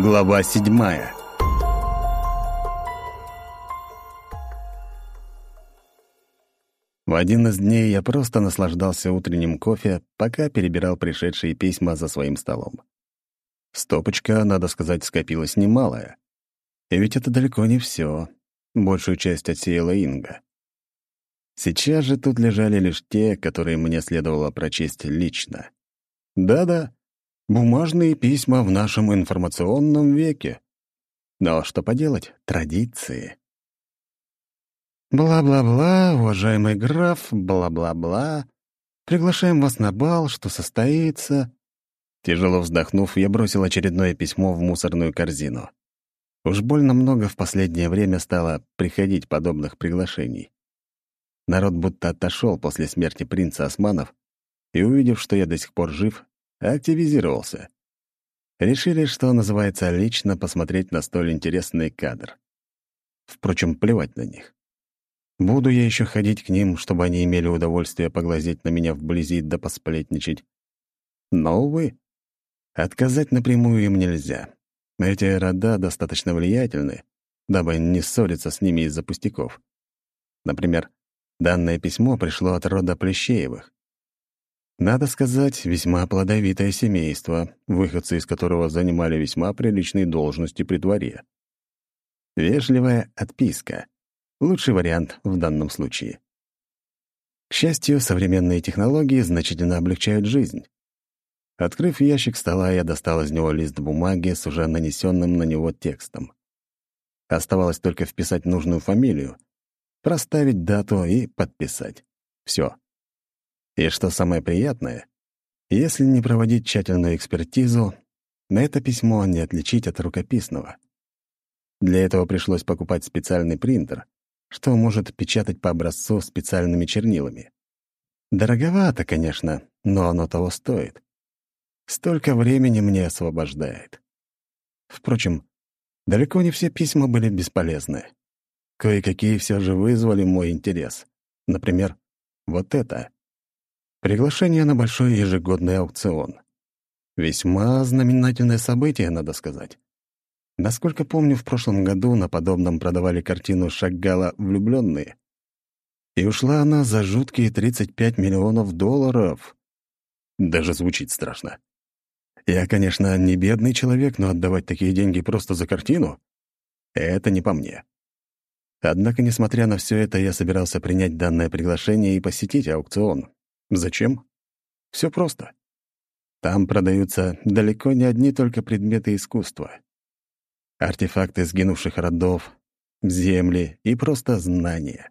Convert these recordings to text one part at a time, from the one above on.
Глава седьмая В один из дней я просто наслаждался утренним кофе, пока перебирал пришедшие письма за своим столом. Стопочка, надо сказать, скопилась немалая. И ведь это далеко не все. Большую часть отсеяла Инга. Сейчас же тут лежали лишь те, которые мне следовало прочесть лично. Да-да, бумажные письма в нашем информационном веке. Но что поделать, традиции. Бла-бла-бла, уважаемый граф, бла-бла-бла. Приглашаем вас на бал, что состоится. Тяжело вздохнув, я бросил очередное письмо в мусорную корзину. Уж больно много в последнее время стало приходить подобных приглашений. Народ будто отошел после смерти принца Османов и, увидев, что я до сих пор жив, активизировался. Решили, что называется, лично посмотреть на столь интересный кадр. Впрочем, плевать на них. Буду я еще ходить к ним, чтобы они имели удовольствие поглазеть на меня вблизи да посплетничать. Но, увы, отказать напрямую им нельзя. Эти рода достаточно влиятельны, дабы не ссориться с ними из-за пустяков. Например, данное письмо пришло от рода Плещеевых. Надо сказать, весьма плодовитое семейство, выходцы из которого занимали весьма приличные должности при дворе. Вежливая отписка — лучший вариант в данном случае. К счастью, современные технологии значительно облегчают жизнь. Открыв ящик стола, я достал из него лист бумаги с уже нанесенным на него текстом. Оставалось только вписать нужную фамилию, проставить дату и подписать. Все. И что самое приятное, если не проводить тщательную экспертизу, на это письмо не отличить от рукописного. Для этого пришлось покупать специальный принтер, что может печатать по образцу специальными чернилами. Дороговато, конечно, но оно того стоит. Столько времени мне освобождает. Впрочем, далеко не все письма были бесполезны. Кое-какие все же вызвали мой интерес. Например, вот это. Приглашение на большой ежегодный аукцион. Весьма знаменательное событие, надо сказать. Насколько помню, в прошлом году на подобном продавали картину Шаггала «Влюбленные». И ушла она за жуткие 35 миллионов долларов. Даже звучит страшно. Я, конечно, не бедный человек, но отдавать такие деньги просто за картину — это не по мне. Однако, несмотря на все это, я собирался принять данное приглашение и посетить аукцион. Зачем? Все просто. Там продаются далеко не одни только предметы искусства. Артефакты сгинувших родов, земли и просто знания.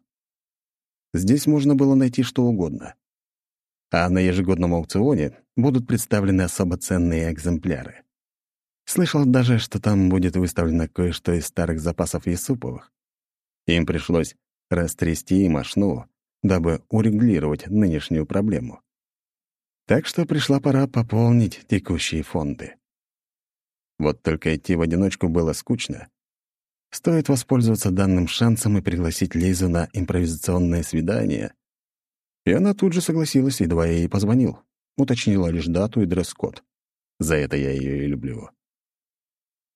Здесь можно было найти что угодно. А на ежегодном аукционе будут представлены особо ценные экземпляры. Слышал даже, что там будет выставлено кое-что из старых запасов Есуповых. Им пришлось растрясти мошну, дабы урегулировать нынешнюю проблему. Так что пришла пора пополнить текущие фонды. Вот только идти в одиночку было скучно. Стоит воспользоваться данным шансом и пригласить Лизу на импровизационное свидание. И она тут же согласилась, едва я ей позвонил. Уточнила лишь дату и дресс-код. За это я ее и люблю.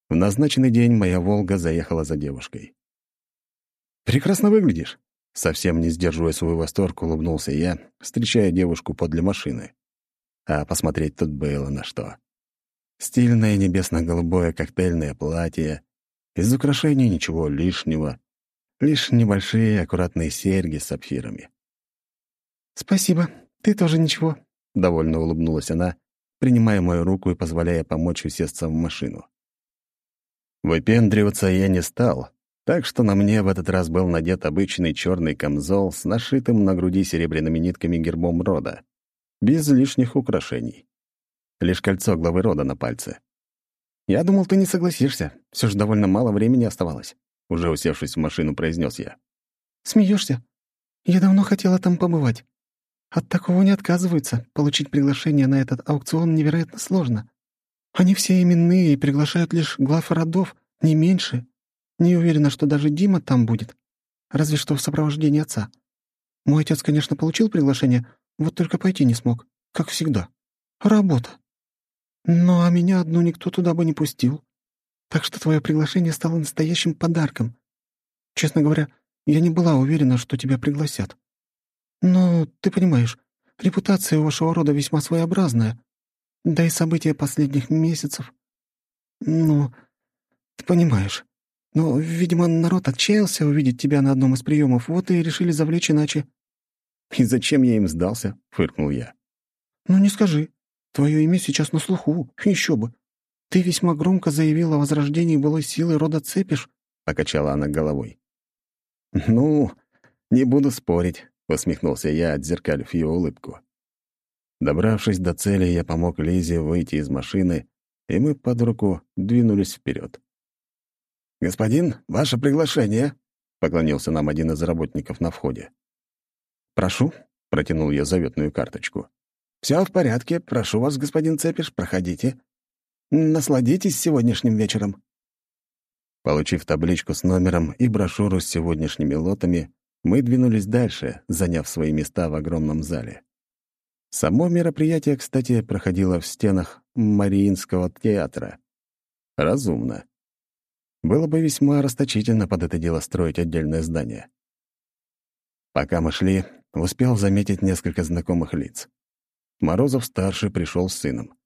В назначенный день моя «Волга» заехала за девушкой. «Прекрасно выглядишь», — совсем не сдерживая свой восторг, улыбнулся я, встречая девушку подле машины. А посмотреть тут было на что. Стильное небесно-голубое коктейльное платье, из украшений ничего лишнего, лишь небольшие аккуратные серьги с сапфирами. «Спасибо, ты тоже ничего», — довольно улыбнулась она, принимая мою руку и позволяя помочь усесться в машину. Выпендриваться я не стал, так что на мне в этот раз был надет обычный черный камзол с нашитым на груди серебряными нитками гербом рода, без лишних украшений. Лишь кольцо главы рода на пальце. «Я думал, ты не согласишься. Все же довольно мало времени оставалось», — уже усевшись в машину, произнес я. Смеешься? Я давно хотела там побывать. От такого не отказываются. Получить приглашение на этот аукцион невероятно сложно. Они все именные и приглашают лишь глав родов, не меньше. Не уверена, что даже Дима там будет. Разве что в сопровождении отца. Мой отец, конечно, получил приглашение, вот только пойти не смог. Как всегда. Работа. Ну, а меня одну никто туда бы не пустил. Так что твое приглашение стало настоящим подарком. Честно говоря, я не была уверена, что тебя пригласят. Но, ты понимаешь, репутация у вашего рода весьма своеобразная. Да и события последних месяцев. Ну, ты понимаешь. Но, видимо, народ отчаялся увидеть тебя на одном из приемов, вот и решили завлечь иначе. «И зачем я им сдался?» — фыркнул я. «Ну не скажи. Твое имя сейчас на слуху. Еще бы. Ты весьма громко заявил о возрождении былой силы рода Цепиш», — покачала она головой. «Ну, не буду спорить», — усмехнулся я, отзеркалив ее улыбку. Добравшись до цели, я помог Лизе выйти из машины, и мы под руку двинулись вперед. «Господин, ваше приглашение», — поклонился нам один из работников на входе. «Прошу», — протянул я заветную карточку. «Все в порядке. Прошу вас, господин Цепиш, проходите. Насладитесь сегодняшним вечером». Получив табличку с номером и брошюру с сегодняшними лотами, мы двинулись дальше, заняв свои места в огромном зале. Само мероприятие, кстати, проходило в стенах Мариинского театра. Разумно. Было бы весьма расточительно под это дело строить отдельное здание. Пока мы шли, успел заметить несколько знакомых лиц. Морозов-старший пришел с сыном.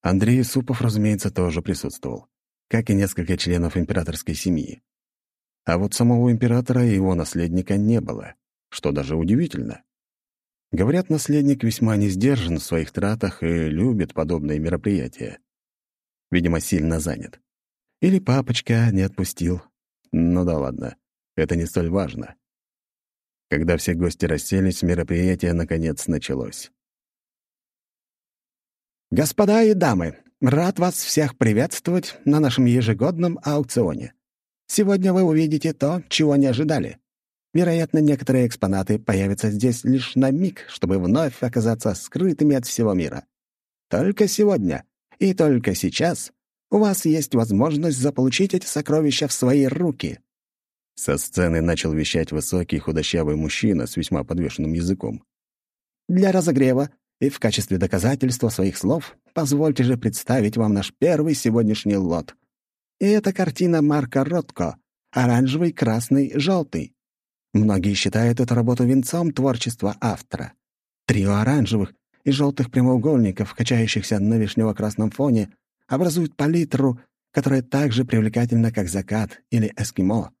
Андрей Супов, разумеется, тоже присутствовал, как и несколько членов императорской семьи. А вот самого императора и его наследника не было, что даже удивительно. Говорят, наследник весьма не сдержан в своих тратах и любит подобные мероприятия. Видимо, сильно занят. Или папочка не отпустил. Ну да ладно, это не столь важно. Когда все гости расселись, мероприятие наконец началось. «Господа и дамы, рад вас всех приветствовать на нашем ежегодном аукционе. Сегодня вы увидите то, чего не ожидали. Вероятно, некоторые экспонаты появятся здесь лишь на миг, чтобы вновь оказаться скрытыми от всего мира. Только сегодня и только сейчас у вас есть возможность заполучить эти сокровища в свои руки». Со сцены начал вещать высокий худощавый мужчина с весьма подвешенным языком. «Для разогрева и в качестве доказательства своих слов позвольте же представить вам наш первый сегодняшний лот. И это картина Марка Ротко, оранжевый, красный, желтый. Многие считают эту работу венцом творчества автора. Трио оранжевых и желтых прямоугольников, качающихся на вишнево-красном фоне, образуют палитру, которая так же привлекательна, как закат или эскимо.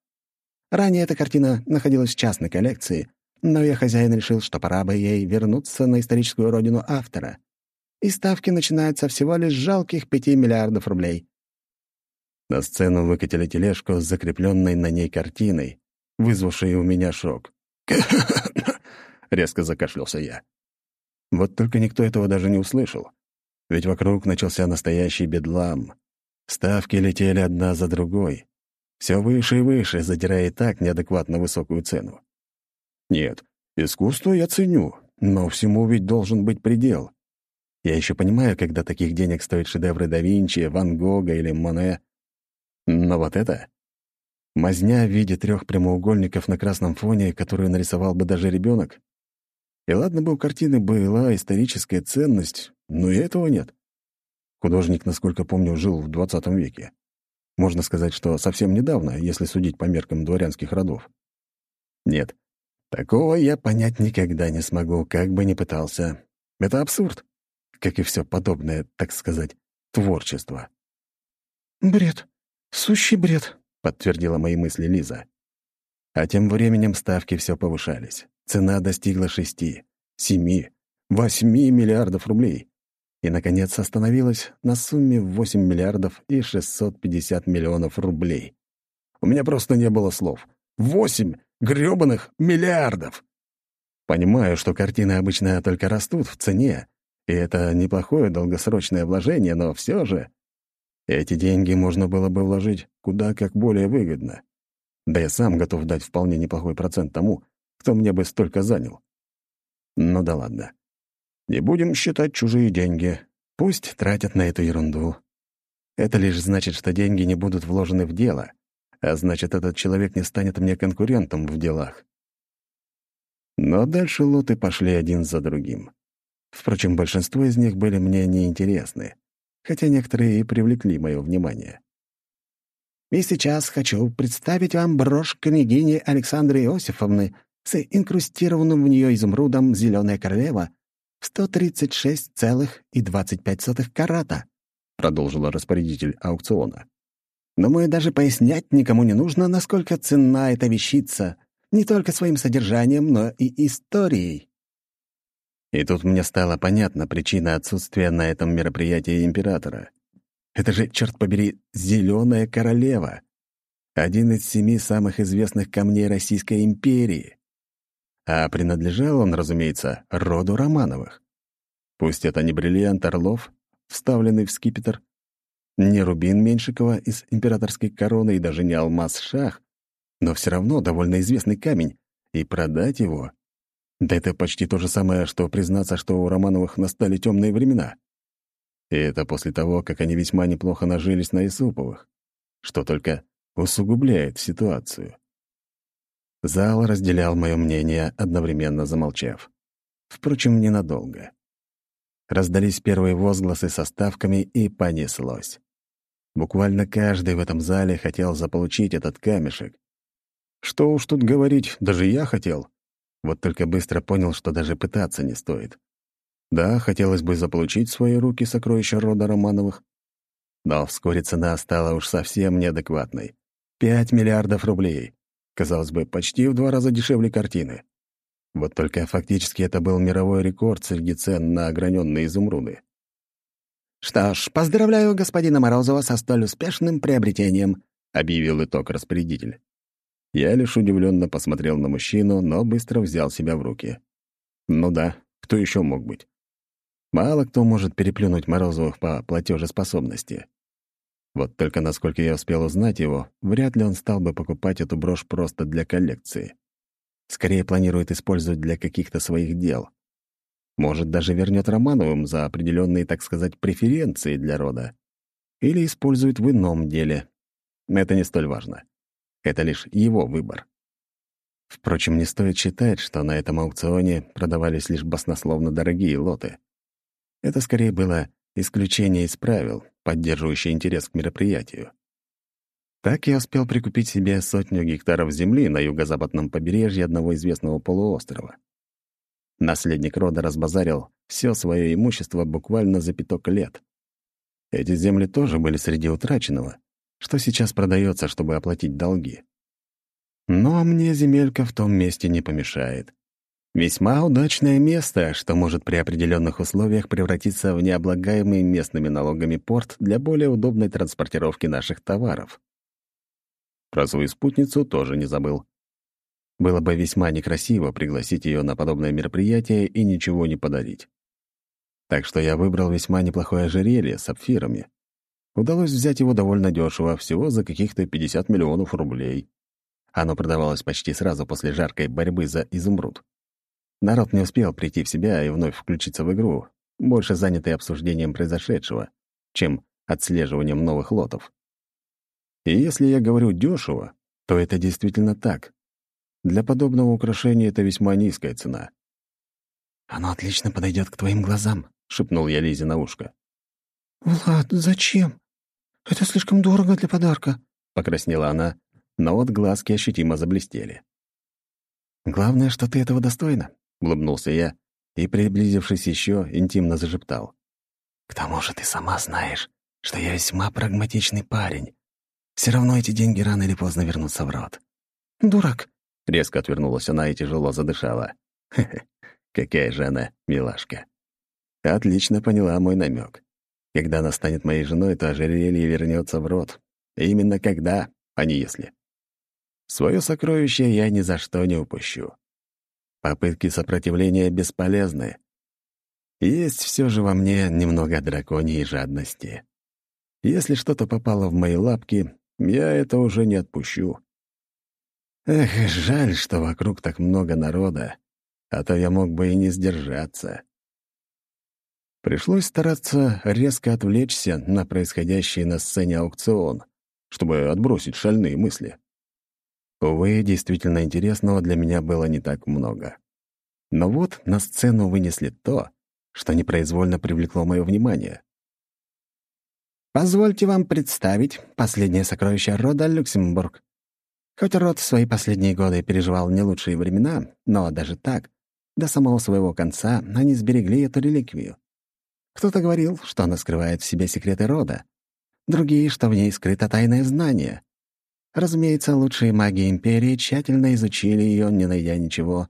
Ранее эта картина находилась в частной коллекции, но ее хозяин решил, что пора бы ей вернуться на историческую родину автора. И ставки начинаются всего лишь жалких пяти миллиардов рублей. На сцену выкатили тележку с закрепленной на ней картиной, вызвавший у меня шок. Резко закашлялся я. Вот только никто этого даже не услышал. Ведь вокруг начался настоящий бедлам. Ставки летели одна за другой. Все выше и выше, задирая и так неадекватно высокую цену. Нет, искусство я ценю, но всему ведь должен быть предел. Я еще понимаю, когда таких денег стоят шедевры да Винчи, Ван Гога или Моне. Но вот это... Мазня в виде трех прямоугольников на красном фоне, которую нарисовал бы даже ребенок. И ладно бы у картины была историческая ценность, но и этого нет. Художник, насколько помню, жил в 20 веке. Можно сказать, что совсем недавно, если судить по меркам дворянских родов. Нет, такого я понять никогда не смогу, как бы ни пытался. Это абсурд, как и все подобное, так сказать, творчество. «Бред. Сущий бред», — подтвердила мои мысли Лиза. А тем временем ставки все повышались. Цена достигла шести, семи, восьми миллиардов рублей. И, наконец, остановилась на сумме в 8 миллиардов и 650 миллионов рублей. У меня просто не было слов. Восемь грёбаных миллиардов! Понимаю, что картины обычно только растут в цене, и это неплохое долгосрочное вложение, но все же... Эти деньги можно было бы вложить куда как более выгодно. Да я сам готов дать вполне неплохой процент тому, кто мне бы столько занял. Ну да ладно. Не будем считать чужие деньги. Пусть тратят на эту ерунду. Это лишь значит, что деньги не будут вложены в дело, а значит, этот человек не станет мне конкурентом в делах. Но дальше лоты пошли один за другим. Впрочем, большинство из них были мне неинтересны хотя некоторые и привлекли мое внимание. И сейчас хочу представить вам брошь княгини Александры Иосифовны с инкрустированным в нее изумрудом «Зеленая королева» в 136,25 карата», — продолжила распорядитель аукциона. «Думаю, даже пояснять никому не нужно, насколько ценна эта вещица, не только своим содержанием, но и историей». И тут мне стала понятна причина отсутствия на этом мероприятии императора. Это же, черт побери, зеленая королева. Один из семи самых известных камней Российской империи. А принадлежал он, разумеется, роду Романовых. Пусть это не бриллиант Орлов, вставленный в скипетр, не рубин Меньшикова из императорской короны и даже не алмаз Шах, но все равно довольно известный камень, и продать его... Да это почти то же самое, что признаться, что у Романовых настали темные времена. И это после того, как они весьма неплохо нажились на Исуповых, что только усугубляет ситуацию. Зал разделял мое мнение, одновременно замолчав. Впрочем, ненадолго. Раздались первые возгласы со ставками, и понеслось. Буквально каждый в этом зале хотел заполучить этот камешек. Что уж тут говорить, даже я хотел. Вот только быстро понял, что даже пытаться не стоит. Да, хотелось бы заполучить в свои руки сокровища рода Романовых, но вскоре цена стала уж совсем неадекватной. Пять миллиардов рублей. Казалось бы, почти в два раза дешевле картины. Вот только фактически это был мировой рекорд среди цен на ограненные изумруды. «Что ж, поздравляю господина Морозова со столь успешным приобретением», — объявил итог распорядитель. Я лишь удивленно посмотрел на мужчину, но быстро взял себя в руки. Ну да, кто еще мог быть? Мало кто может переплюнуть Морозовых по платежеспособности. Вот только насколько я успел узнать его, вряд ли он стал бы покупать эту брошь просто для коллекции. Скорее планирует использовать для каких-то своих дел. Может, даже вернет Романовым за определенные, так сказать, преференции для рода. Или использует в ином деле. Это не столь важно. Это лишь его выбор. Впрочем, не стоит считать, что на этом аукционе продавались лишь баснословно дорогие лоты. Это скорее было исключение из правил, поддерживающее интерес к мероприятию. Так я успел прикупить себе сотню гектаров земли на юго-западном побережье одного известного полуострова. Наследник рода разбазарил все свое имущество буквально за пяток лет. Эти земли тоже были среди утраченного, что сейчас продается, чтобы оплатить долги. Но мне земелька в том месте не помешает. Весьма удачное место, что может при определенных условиях превратиться в необлагаемый местными налогами порт для более удобной транспортировки наших товаров. Про свою спутницу тоже не забыл. Было бы весьма некрасиво пригласить ее на подобное мероприятие и ничего не подарить. Так что я выбрал весьма неплохое ожерелье с сапфирами. Удалось взять его довольно дешево, всего за каких-то 50 миллионов рублей. Оно продавалось почти сразу после жаркой борьбы за изумруд. Народ не успел прийти в себя и вновь включиться в игру, больше занятый обсуждением произошедшего, чем отслеживанием новых лотов. И если я говорю дешево, то это действительно так. Для подобного украшения это весьма низкая цена. «Оно отлично подойдет к твоим глазам», — шепнул я Лизе на ушко. «Влад, зачем? Это слишком дорого для подарка», — покраснела она, но вот глазки ощутимо заблестели. «Главное, что ты этого достойна. — улыбнулся я и, приблизившись еще, интимно зашептал. «К тому же ты сама знаешь, что я весьма прагматичный парень. Все равно эти деньги рано или поздно вернутся в рот». «Дурак!» — резко отвернулась она и тяжело задышала. «Хе-хе, какая же она милашка!» Отлично поняла мой намек. Когда она станет моей женой, то ожерелье вернется в рот. Именно когда, а не если. Свое сокровище я ни за что не упущу. Попытки сопротивления бесполезны. Есть все же во мне немного драконьей жадности. Если что-то попало в мои лапки, я это уже не отпущу. Эх, жаль, что вокруг так много народа, а то я мог бы и не сдержаться. Пришлось стараться резко отвлечься на происходящий на сцене аукцион, чтобы отбросить шальные мысли. Увы, действительно интересного для меня было не так много. Но вот на сцену вынесли то, что непроизвольно привлекло мое внимание. Позвольте вам представить последнее сокровище рода Люксембург. Хоть род в свои последние годы переживал не лучшие времена, но даже так, до самого своего конца они сберегли эту реликвию. Кто-то говорил, что она скрывает в себе секреты рода, другие, что в ней скрыто тайное знание. Разумеется, лучшие маги Империи тщательно изучили ее, не найдя ничего.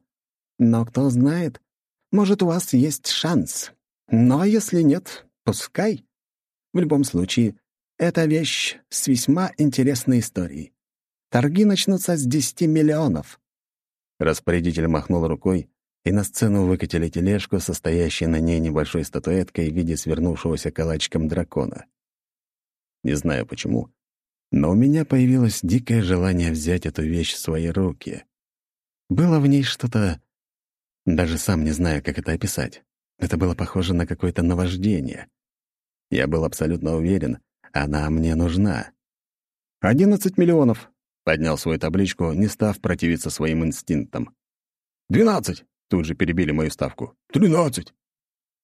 Но кто знает, может, у вас есть шанс. Но если нет, пускай. В любом случае, это вещь с весьма интересной историей. Торги начнутся с десяти миллионов». Распорядитель махнул рукой, и на сцену выкатили тележку, состоящую на ней небольшой статуэткой в виде свернувшегося калачиком дракона. Не знаю почему, но у меня появилось дикое желание взять эту вещь в свои руки. Было в ней что-то... Даже сам не знаю, как это описать. Это было похоже на какое-то наваждение. Я был абсолютно уверен, она мне нужна. «Одиннадцать миллионов!» Поднял свою табличку, не став противиться своим инстинктам. «Двенадцать!» — тут же перебили мою ставку. «Тринадцать!»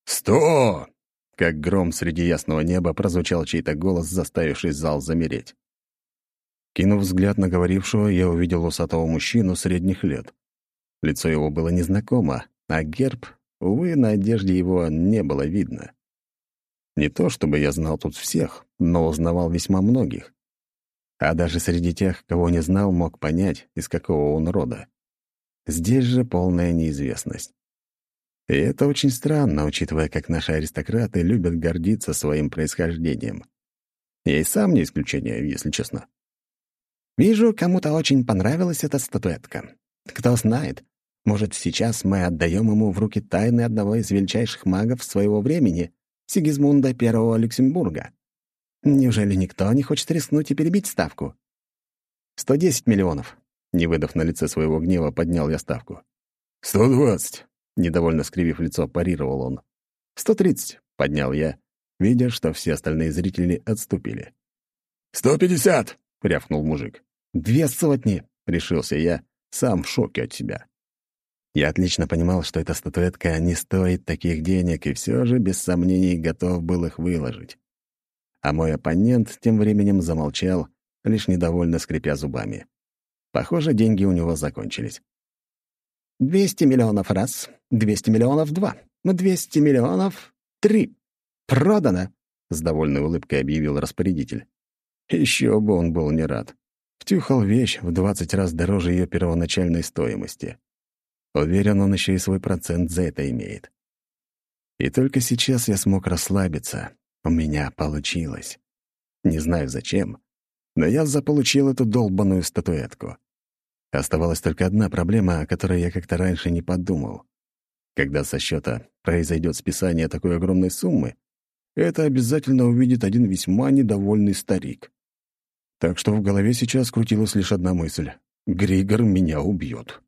«Сто!» Как гром среди ясного неба прозвучал чей-то голос, заставивший зал замереть. Кинув взгляд на говорившего, я увидел усатого мужчину средних лет. Лицо его было незнакомо, а герб, увы, на одежде его не было видно. Не то чтобы я знал тут всех, но узнавал весьма многих а даже среди тех, кого не знал, мог понять, из какого он рода. Здесь же полная неизвестность. И это очень странно, учитывая, как наши аристократы любят гордиться своим происхождением. Я и сам не исключение, если честно. Вижу, кому-то очень понравилась эта статуэтка. Кто знает, может, сейчас мы отдаем ему в руки тайны одного из величайших магов своего времени, Сигизмунда I Люксембурга. Неужели никто не хочет рискнуть и перебить ставку? «Сто десять миллионов». Не выдав на лице своего гнева, поднял я ставку. «Сто двадцать», — недовольно скривив лицо, парировал он. «Сто тридцать», — поднял я, видя, что все остальные зрители отступили. «Сто пятьдесят», — рявкнул мужик. «Две сотни», — решился я, сам в шоке от себя. Я отлично понимал, что эта статуэтка не стоит таких денег, и все же без сомнений готов был их выложить а мой оппонент тем временем замолчал, лишь недовольно скрипя зубами. Похоже, деньги у него закончились. «Двести миллионов раз, двести миллионов два, двести миллионов три. Продано!» — с довольной улыбкой объявил распорядитель. Еще бы он был не рад. Втюхал вещь в двадцать раз дороже ее первоначальной стоимости. Уверен, он еще и свой процент за это имеет. И только сейчас я смог расслабиться, у меня получилось. Не знаю зачем, но я заполучил эту долбанную статуэтку. Оставалась только одна проблема, о которой я как-то раньше не подумал. Когда со счета произойдет списание такой огромной суммы, это обязательно увидит один весьма недовольный старик. Так что в голове сейчас крутилась лишь одна мысль — Григор меня убьет.